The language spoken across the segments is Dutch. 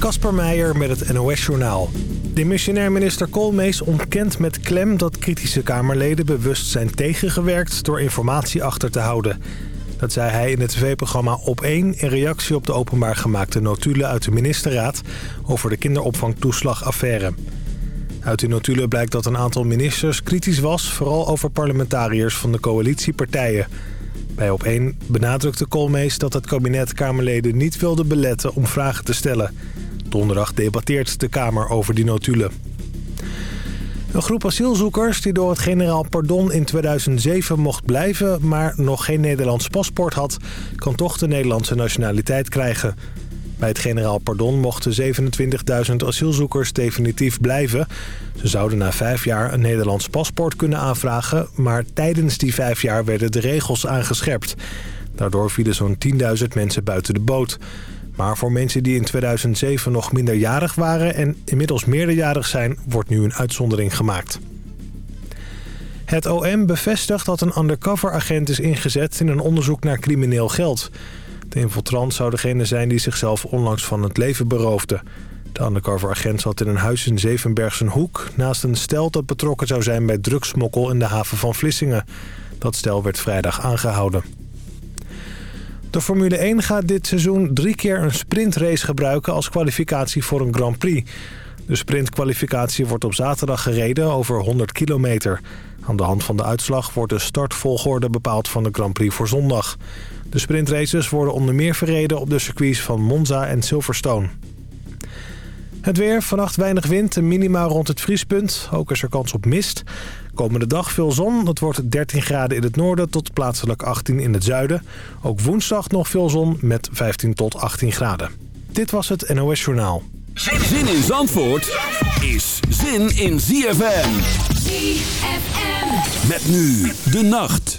Kasper Meijer met het NOS-journaal. Demissionair minister Koolmees ontkent met klem dat kritische Kamerleden bewust zijn tegengewerkt door informatie achter te houden. Dat zei hij in het tv-programma Op1 in reactie op de openbaar gemaakte notulen uit de ministerraad over de kinderopvangtoeslagaffaire. Uit die notulen blijkt dat een aantal ministers kritisch was, vooral over parlementariërs van de coalitiepartijen. Bij Op1 benadrukte Koolmees dat het kabinet Kamerleden niet wilde beletten om vragen te stellen. Donderdag debatteert de Kamer over die notulen. Een groep asielzoekers die door het generaal pardon in 2007 mocht blijven... maar nog geen Nederlands paspoort had, kan toch de Nederlandse nationaliteit krijgen. Bij het generaal pardon mochten 27.000 asielzoekers definitief blijven. Ze zouden na vijf jaar een Nederlands paspoort kunnen aanvragen... maar tijdens die vijf jaar werden de regels aangescherpt. Daardoor vielen zo'n 10.000 mensen buiten de boot... Maar voor mensen die in 2007 nog minderjarig waren en inmiddels meerderjarig zijn, wordt nu een uitzondering gemaakt. Het OM bevestigt dat een undercover-agent is ingezet in een onderzoek naar crimineel geld. De infiltrant zou degene zijn die zichzelf onlangs van het leven beroofde. De undercover-agent zat in een huis in Zevenbergse Hoek... naast een stel dat betrokken zou zijn bij drugsmokkel in de haven van Vlissingen. Dat stel werd vrijdag aangehouden. De Formule 1 gaat dit seizoen drie keer een sprintrace gebruiken als kwalificatie voor een Grand Prix. De sprintkwalificatie wordt op zaterdag gereden over 100 kilometer. Aan de hand van de uitslag wordt de startvolgorde bepaald van de Grand Prix voor zondag. De sprintraces worden onder meer verreden op de circuits van Monza en Silverstone. Het weer, vannacht weinig wind en minimaal rond het vriespunt. Ook is er kans op mist. Komende dag veel zon. Het wordt 13 graden in het noorden tot plaatselijk 18 in het zuiden. Ook woensdag nog veel zon met 15 tot 18 graden. Dit was het NOS Journaal. Zin in Zandvoort is zin in ZFM. ZFM. Met nu de nacht.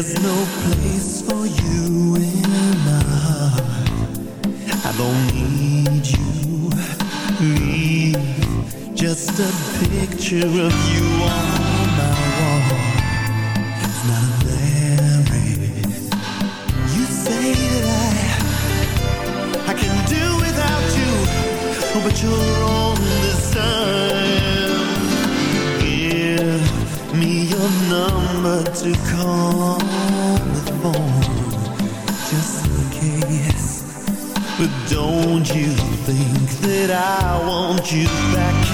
There's no place for you in my heart. I don't need you. Leave just a picture of you on my wall. It's not a marriage. You say that I I can do without you, but you're on this time. Give me your number to call. Don't you think that I want you back?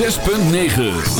106.9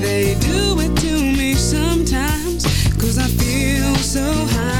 they do it to me sometimes. Cause I feel so high.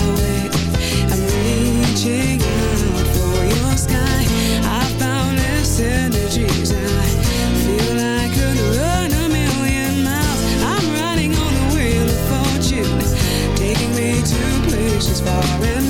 far as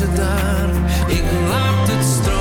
het daar? Ik laat het stromen.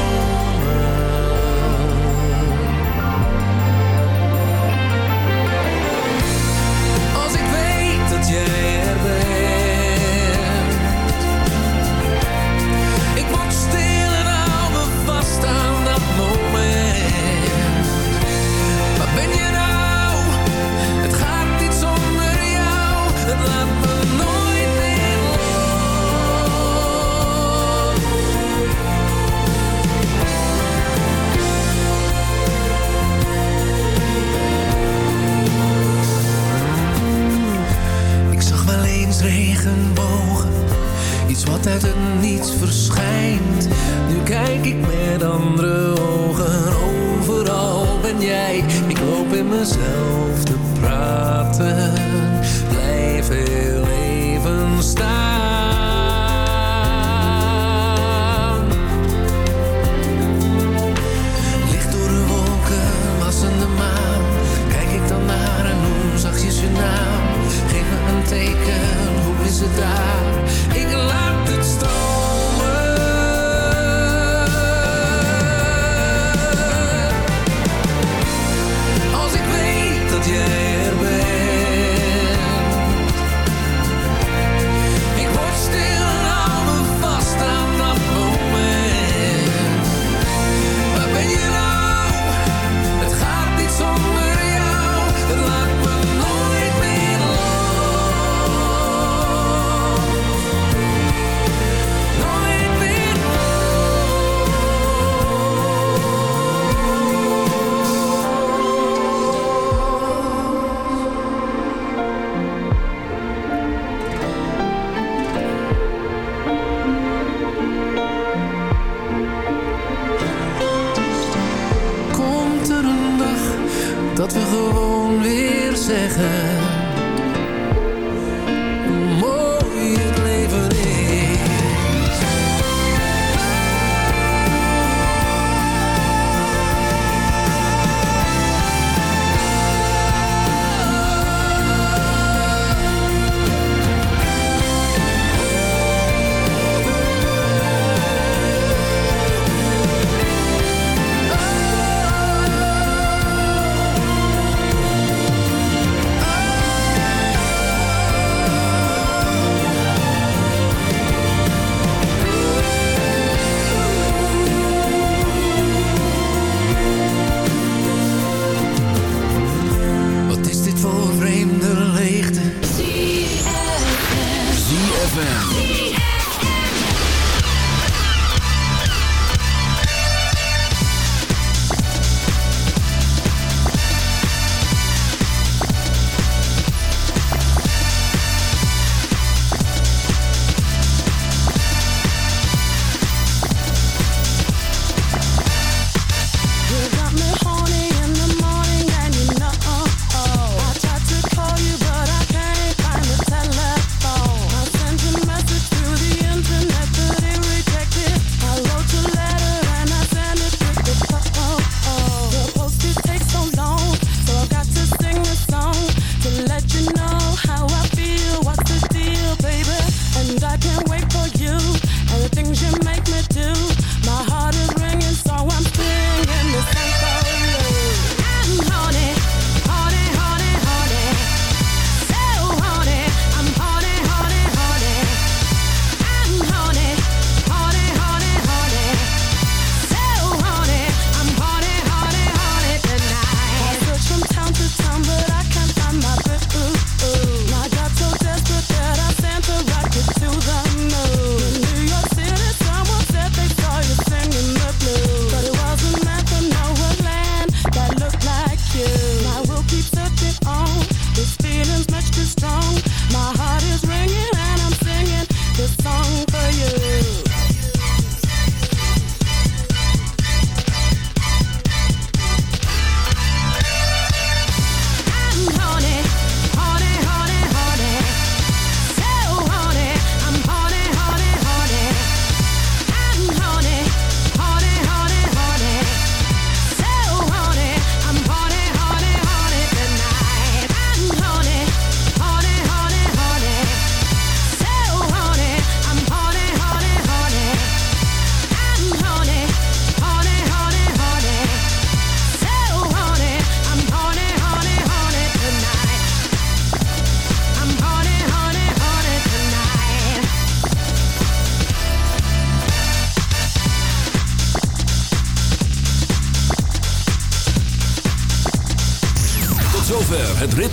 je me